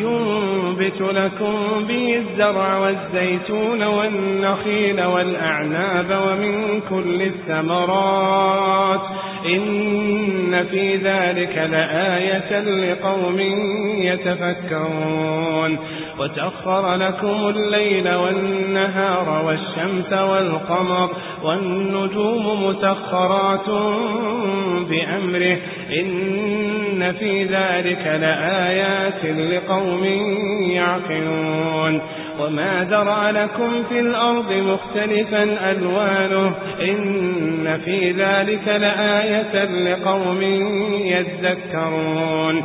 ينبت لكم به الزرع والزيتون والنخيل والأعناب ومن كل الثمرات إن في ذلك لآية لقوم يتفكرون وتأخر لكم الليل والنهار والشمس والقمر والنجوم مسخرات بأمره إن في ذلك لآيات لقوم يعقلون وما درى لكم في الأرض مختلفا ألوانه إن في ذلك لآية لقوم يذكرون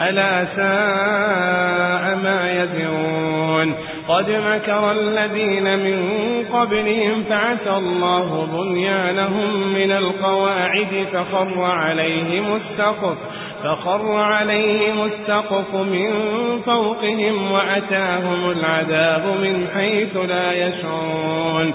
ألا ساء ما يذرون قد مكر الذين من قبلهم فعسى الله بنيانهم من القواعد فخر عليهم السقف فخر عليهم السقف من فوقهم وأتاهم العذاب من حيث لا يشعرون.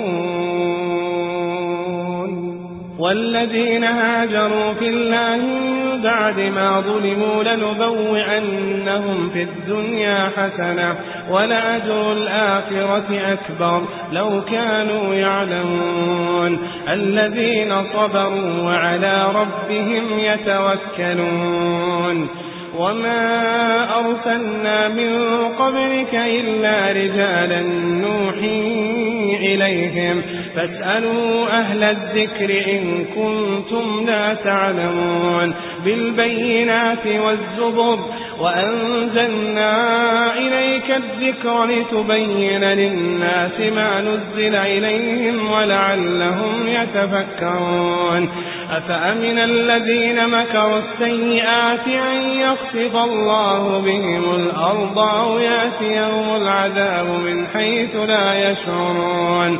والذين هاجروا في الله بعد ما ظلموا لنبوعنهم في الدنيا حسنة ولأجر الآخرة أكبر لو كانوا يعلمون الذين صبروا وعلى ربهم يتوكلون وما أرسلنا من قبلك إلا رجالا نوحي إليهم فاسألوا أهل الذكر إن كنتم لا تعلمون بالبينات والزبر وأنزلنا إليك الذكر لتبين للناس ما نزل إليهم ولعلهم يتفكرون أفأمن الذين مكروا السيئات أن يخصف الله بهم الأرض أو يأتيهم العذاب من حيث لا يشعرون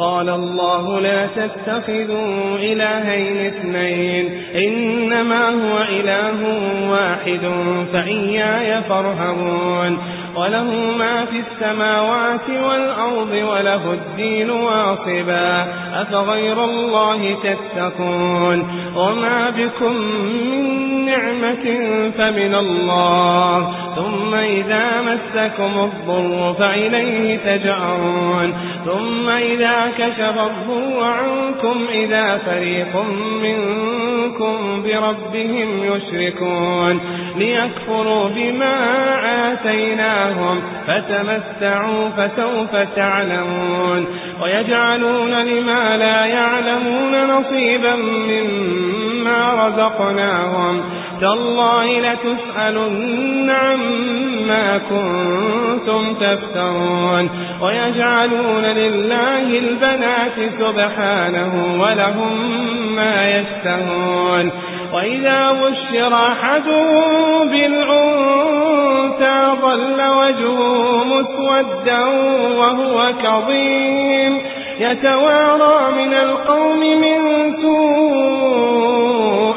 وقال الله لا تتخذوا إلهين اثنين إنما هو إله واحد فإياي فارهبون. وله ما في السماوات والأرض وله الدين واصبا أفغير الله تتقون. وما بكم من نعمة فمن الله. ثم إذا مسكم الضر فإليه تجأرون. ثم إذا كشف الضر عنكم إذا فريق منكم بربهم يشركون. ليكفروا بما آتيناهم فتمتعوا فسوف تعلمون. ويجعلون لما لا يعلمون نصيبا مما رزقناهم. تالله لتسألن عما كنتم تفترون ويجعلون لله البنات سبحانه ولهم ما يشتهون وإذا بشر أحدهم بالأنثى ظل وجهه مسودا وهو كظيم يتوارى من القوم من سوء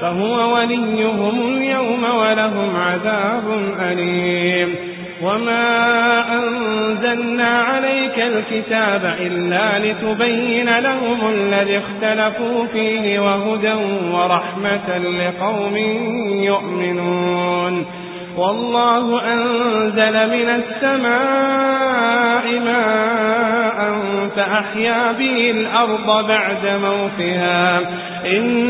فهو وليهم اليوم ولهم عذاب أليم. وما أنزلنا عليك الكتاب إلا لتبين لهم الذي اختلفوا فيه وهدى ورحمة لقوم يؤمنون. والله أنزل من السماء ماء فأحيا به الأرض بعد موتها. إن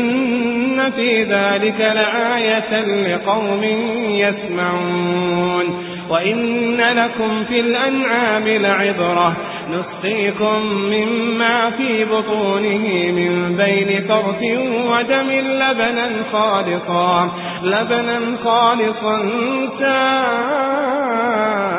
في ذلك لآية لقوم يسمعون. وإن لكم في الأنعام لعبرة. نسقيكم مما في بطونه من بين فرث ودم لبنا خالصا لبنا خالصا سائغا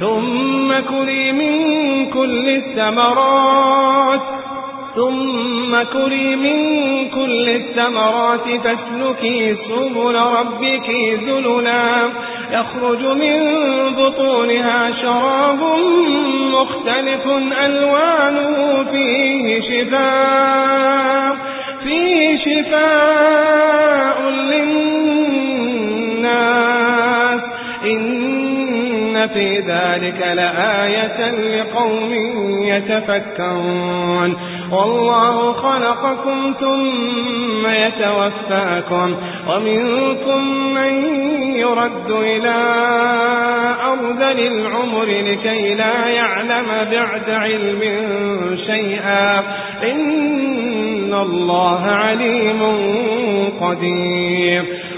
ثم كلي من كل الثمرات ثم كلي من كل الثمرات فاسلكي سبل ربك ذللا. يخرج من بطونها شراب مختلف ألوانه فيه شفاء فيه شفاء للناس. إن في ذلك لآية لقوم يتفكرون. والله خلقكم ثم يتوفاكم ومنكم من يرد إلى أرض للعمر لكي لا يعلم بعد علم شيئا. إن الله عليم قدير.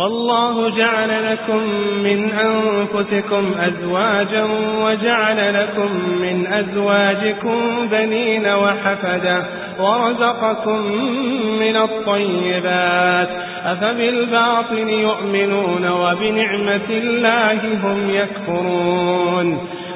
والله جعل لكم من أنفسكم أزواجا وجعل لكم من أزواجكم بنين وحفدا ورزقكم من الطيبات أفبالباطل يؤمنون وبنعمة الله هم يكفرون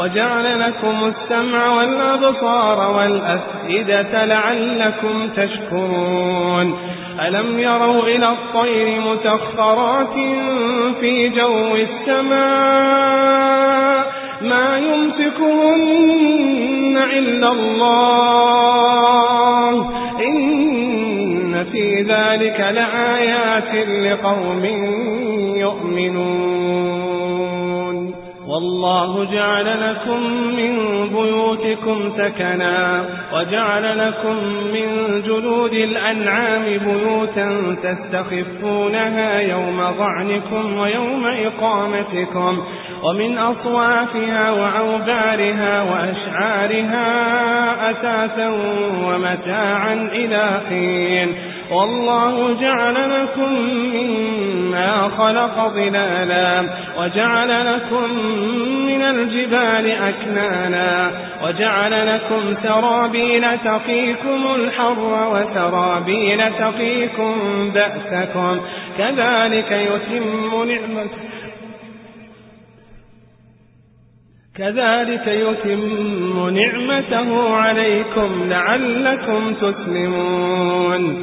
وجعل لكم السمع والأبصار والأفئدة لعلكم تشكرون. ألم يروا إلى الطير مسخرات في جو السماء؟ ما يمسكهن إلا الله. إن في ذلك لآيات لقوم يؤمنون. والله جعل لكم من بيوتكم سكنا وجعل لكم من جلود الأنعام بيوتا تستخفونها يوم ضعنكم ويوم إقامتكم ومن أصوافها وعوبارها وأشعارها أساسا ومتاعا إلى حين والله جعل لكم مما خلق ظلالا وجعل لكم من الجبال أكنانا وجعل لكم سرابيل تقيكم الحر وسرابيل تقيكم بأسكم كذلك يتم نعمته كذلك يتم نعمته عليكم لعلكم تسلمون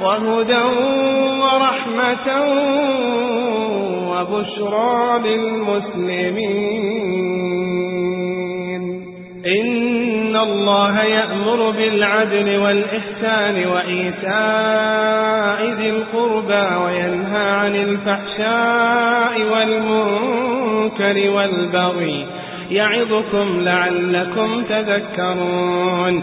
وهدى ورحمة وبشرى للمسلمين. إن الله يأمر بالعدل والإحسان وإيتاء ذي القربى وينهى عن الفحشاء والمنكر والبغي يعظكم لعلكم تذكرون.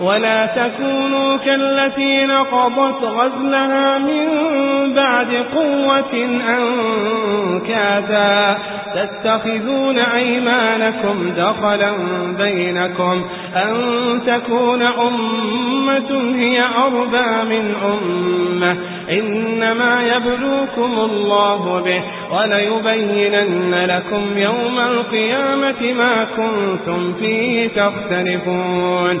ولا تكونوا كالتي نقضت غزلها من بعد قوة أنكاتا تتخذون أيمانكم دخلا بينكم. أن تكون أمة هي أربى من أمة. إنما يبلوكم الله به وليبينن لكم يوم القيامة ما كنتم فيه تختلفون.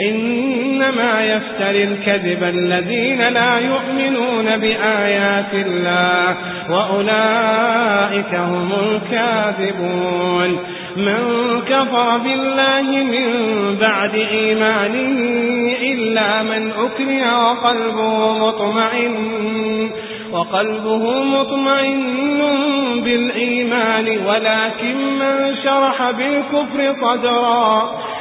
إنما يفتري الكذب الذين لا يؤمنون بآيات الله وأولئك هم الكاذبون من كفر بالله من بعد إيمانه إلا من أكره وقلبه مطمئن وقلبه مطمئن بالإيمان ولكن من شرح بالكفر صدرا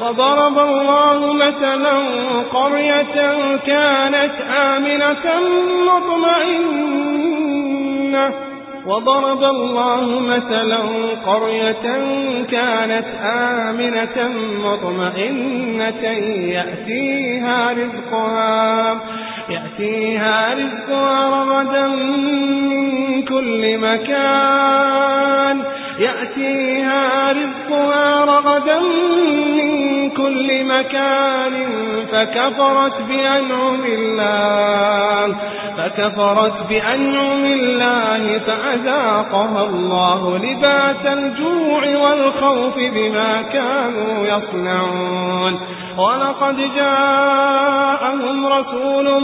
وضرب الله مثلا قرية كانت آمنة مطمئنة. وضرب الله مثلا قرية كانت آمنة مطمئنة يأتيها رزقها يأتيها رزقها رغدا من كل مكان يأتيها رزقها رغدا من كل مكان فكفرت بأنعم الله فكفرت بأنعم الله فأذاقها الله لباس الجوع والخوف بما كانوا يصنعون. ولقد جاءهم رسول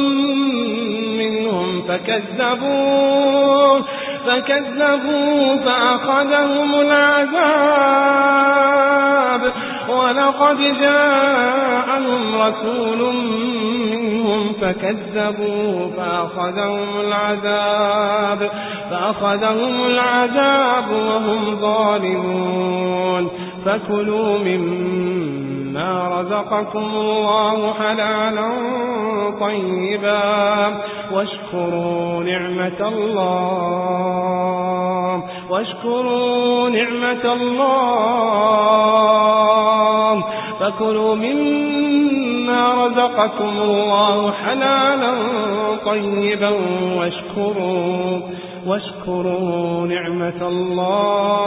منهم فكذبوه فكذبوا فأخذهم العذاب. ولقد جاءهم رسول منهم فكذبوا فأخذهم العذاب فأخذهم العذاب وهم ظالمون. فكلوا مما رزقكم الله حلالا طيبا واشكروا نعمة الله واشكروا نعمة الله. فكلوا مما رزقكم الله حلالا طيبا واشكروا واشكروا نعمة الله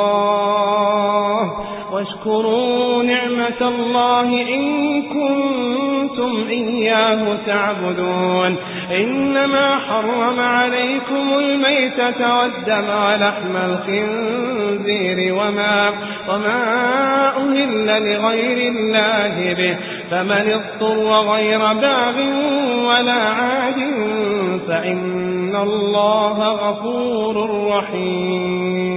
واشكروا نعمة الله إن كنتم إياه تعبدون. إنما حرم عليكم الميتة والدم ولحم الخنزير وما, وما أهل لغير الله به. فمن اضطر غير باغ ولا عاد فإن الله غفور رحيم.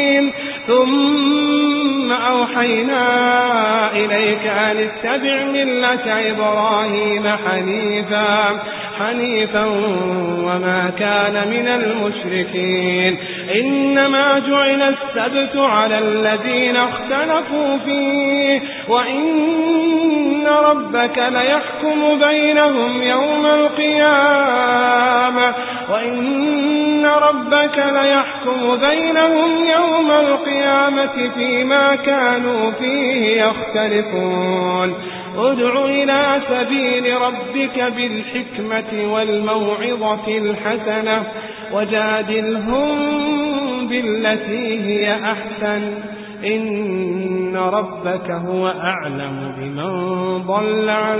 ثم أوحينا إليك أن اتبع ملة إبراهيم حنيفا حنيفا وما كان من المشركين. إنما جعل السبت على الذين اختلفوا فيه وإن ربك ليحكم بينهم يوم القيامة وإن ربك ليحكم بينهم يوم القيامة فيما كانوا فيه يختلفون. ادع إلى سبيل ربك بالحكمة والموعظة الحسنة وجادلهم بالتي هي أحسن. إن ربك هو أعلم بمن ضل عن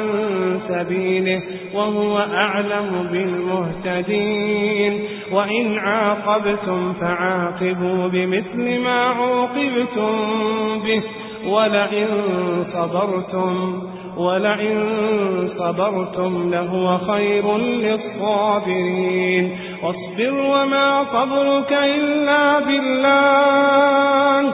سبيله وهو أعلم بالمهتدين. وإن عاقبتم فعاقبوا بمثل ما عوقبتم به. ولئن صبرتم ولئن صبرتم لهو خير للصابرين. واصبر وما صبرك إلا بالله.